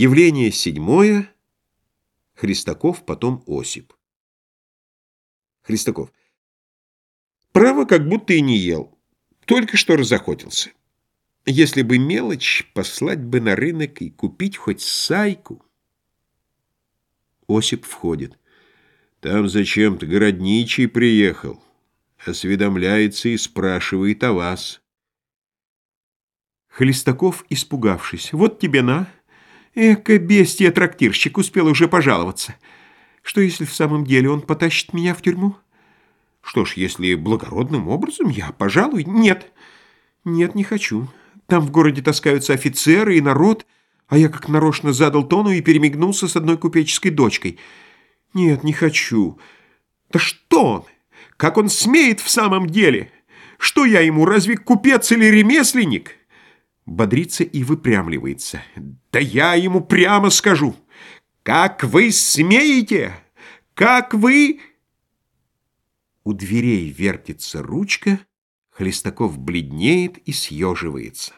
Явление седьмое. Христаков, потом Осип. Христаков. Право, как будто и не ел. Только что разохотился. Если бы мелочь, послать бы на рынок и купить хоть сайку. Осип входит. Там зачем-то городничий приехал. Осведомляется и спрашивает о вас. Хлестаков, испугавшись. Вот тебе на. Эка, бестия, трактирщик, успел уже пожаловаться. Что, если в самом деле он потащит меня в тюрьму? Что ж, если благородным образом, я, пожалуй, нет. Нет, не хочу. Там в городе таскаются офицеры и народ, а я как нарочно задал тону и перемигнулся с одной купеческой дочкой. Нет, не хочу. Да что он? Как он смеет в самом деле? Что я ему, разве купец или ремесленник?» Бодрится и выпрямливается. «Да я ему прямо скажу! Как вы смеете? Как вы...» У дверей вертится ручка, Хлестаков бледнеет и съеживается.